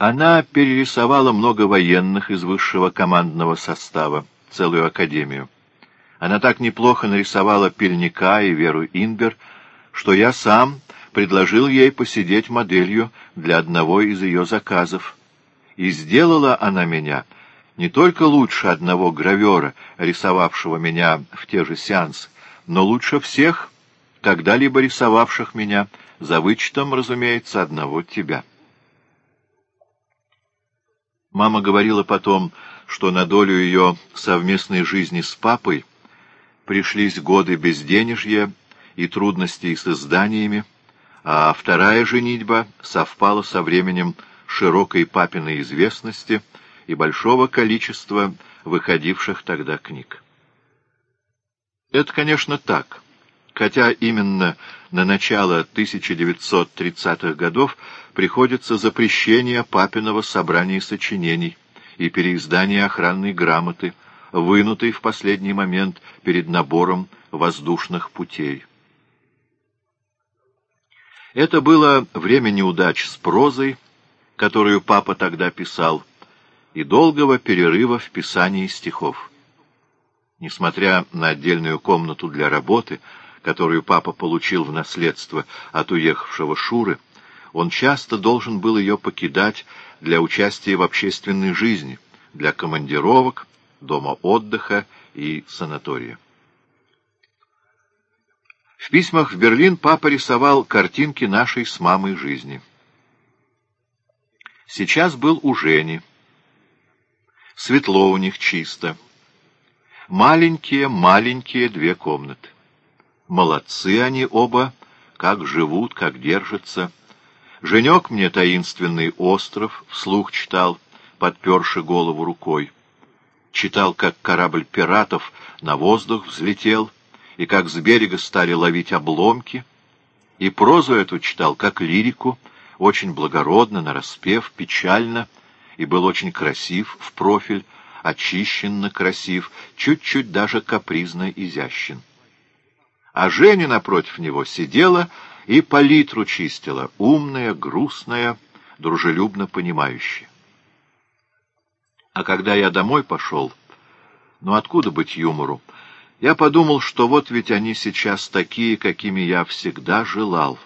Она перерисовала много военных из высшего командного состава, целую академию. Она так неплохо нарисовала Пельника и Веру Инбер, что я сам предложил ей посидеть моделью для одного из ее заказов. И сделала она меня не только лучше одного гравера, рисовавшего меня в те же сеансы, но лучше всех, когда-либо рисовавших меня, за вычетом, разумеется, одного тебя. Мама говорила потом, что на долю ее совместной жизни с папой пришлись годы безденежья и трудностей с изданиями, а вторая женитьба совпала со временем широкой папиной известности и большого количества выходивших тогда книг. Это, конечно, так, хотя именно на начало 1930-х годов приходится запрещение папиного собрания сочинений и переиздание охранной грамоты, вынутой в последний момент перед набором воздушных путей. Это было время неудач с прозой, которую папа тогда писал, и долгого перерыва в писании стихов. Несмотря на отдельную комнату для работы, которую папа получил в наследство от уехавшего Шуры, он часто должен был ее покидать для участия в общественной жизни, для командировок, дома отдыха и санатория. В письмах в Берлин папа рисовал картинки нашей с мамой жизни. Сейчас был у Жени. Светло у них чисто. Маленькие-маленькие две комнаты. Молодцы они оба, как живут, как держатся. Женек мне таинственный остров вслух читал, подперши голову рукой. Читал, как корабль пиратов на воздух взлетел, и как с берега стали ловить обломки. И прозу эту читал, как лирику, очень благородно, нараспев, печально, и был очень красив в профиль, очищенно красив, чуть-чуть даже капризно изящен. А Женя напротив него сидела и палитру чистила, умная, грустная, дружелюбно понимающая. А когда я домой пошел, ну откуда быть юмору, я подумал, что вот ведь они сейчас такие, какими я всегда желал.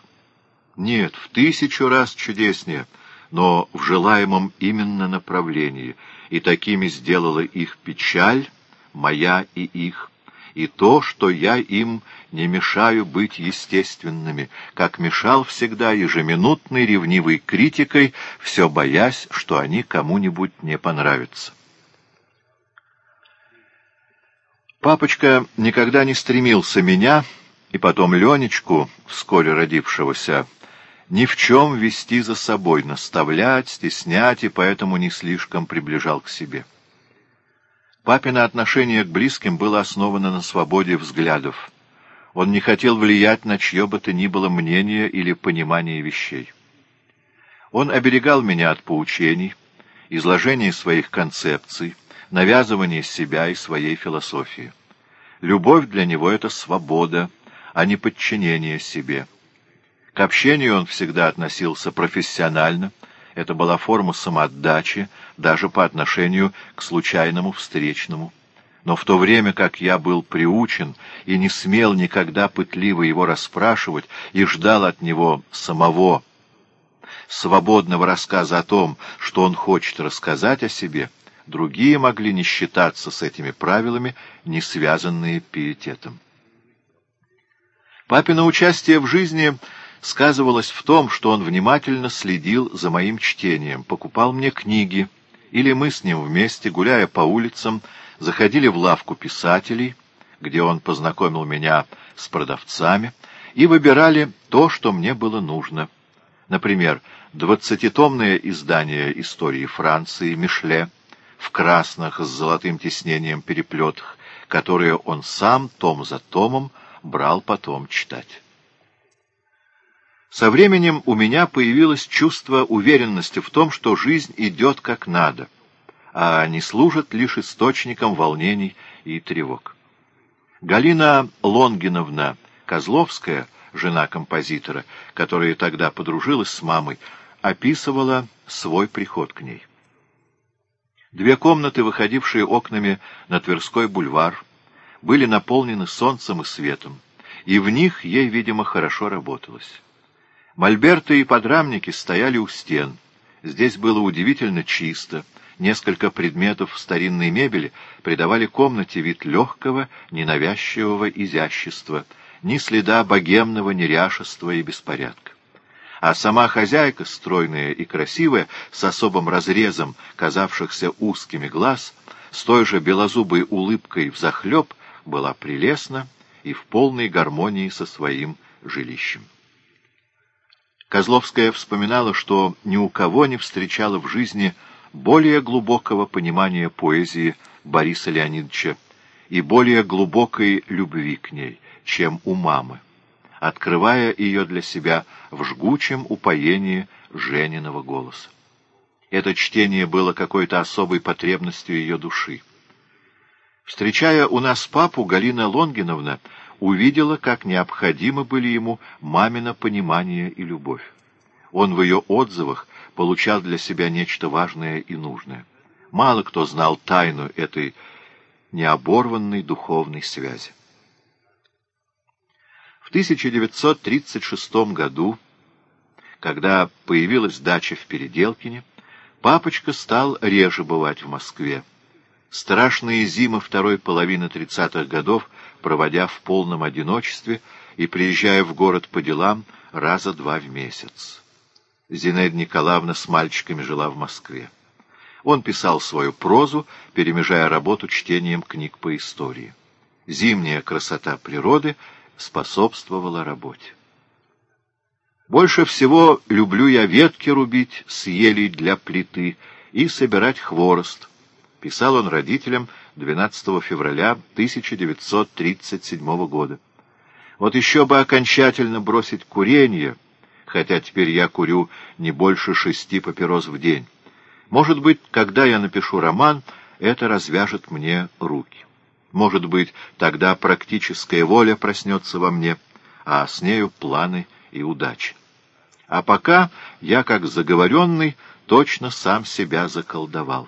Нет, в тысячу раз чудеснее, но в желаемом именно направлении, и такими сделала их печаль, моя и их, и то, что я им не мешаю быть естественными, как мешал всегда ежеминутной ревнивой критикой, все боясь, что они кому-нибудь не понравятся. Папочка никогда не стремился меня, и потом Ленечку, вскоре родившегося, ни в чем вести за собой, наставлять, стеснять, и поэтому не слишком приближал к себе. Папино отношение к близким было основано на свободе взглядов. Он не хотел влиять на чье бы то ни было мнение или понимание вещей. Он оберегал меня от поучений, изложения своих концепций, навязывания себя и своей философии. Любовь для него — это свобода, а не подчинение себе. К общению он всегда относился профессионально — это была форма самоотдачи даже по отношению к случайному встречному. Но в то время как я был приучен и не смел никогда пытливо его расспрашивать и ждал от него самого свободного рассказа о том, что он хочет рассказать о себе, другие могли не считаться с этими правилами, не связанные пиететом. Папино участие в жизни сказывалось в том, что он внимательно следил за моим чтением, покупал мне книги, или мы с ним вместе, гуляя по улицам, заходили в лавку писателей, где он познакомил меня с продавцами, и выбирали то, что мне было нужно. Например, двадцатитомное издание истории Франции Мишле в красных с золотым тиснением переплетах, которые он сам том за томом брал потом читать. Со временем у меня появилось чувство уверенности в том, что жизнь идет как надо, а не служит лишь источником волнений и тревог. Галина Лонгиновна Козловская, жена композитора, которая тогда подружилась с мамой, описывала свой приход к ней. Две комнаты, выходившие окнами на Тверской бульвар, были наполнены солнцем и светом, и в них ей, видимо, хорошо работалось. Мольберты и подрамники стояли у стен. Здесь было удивительно чисто. Несколько предметов старинной мебели придавали комнате вид легкого, ненавязчивого изящества, ни следа богемного неряшества и беспорядка а сама хозяйка, стройная и красивая, с особым разрезом казавшихся узкими глаз, с той же белозубой улыбкой взахлеб, была прелестна и в полной гармонии со своим жилищем. Козловская вспоминала, что ни у кого не встречала в жизни более глубокого понимания поэзии Бориса Леонидовича и более глубокой любви к ней, чем у мамы открывая ее для себя в жгучем упоении Жениного голоса. Это чтение было какой-то особой потребностью ее души. Встречая у нас папу, Галина Лонгиновна увидела, как необходимы были ему мамино понимание и любовь. Он в ее отзывах получал для себя нечто важное и нужное. Мало кто знал тайну этой необорванной духовной связи. В 1936 году, когда появилась дача в Переделкине, папочка стал реже бывать в Москве. Страшные зимы второй половины тридцатых годов, проводя в полном одиночестве и приезжая в город по делам раза два в месяц. Зинаида Николаевна с мальчиками жила в Москве. Он писал свою прозу, перемежая работу чтением книг по истории. Зимняя красота природы способствовала работе. Больше всего люблю я ветки рубить с елей для плиты и собирать хворост, писал он родителям 12 февраля 1937 года. Вот еще бы окончательно бросить курение, хотя теперь я курю не больше шести папирос в день. Может быть, когда я напишу роман, это развяжет мне руки. Может быть, тогда практическая воля проснется во мне, а с нею планы и удачи. А пока я, как заговоренный, точно сам себя заколдовал.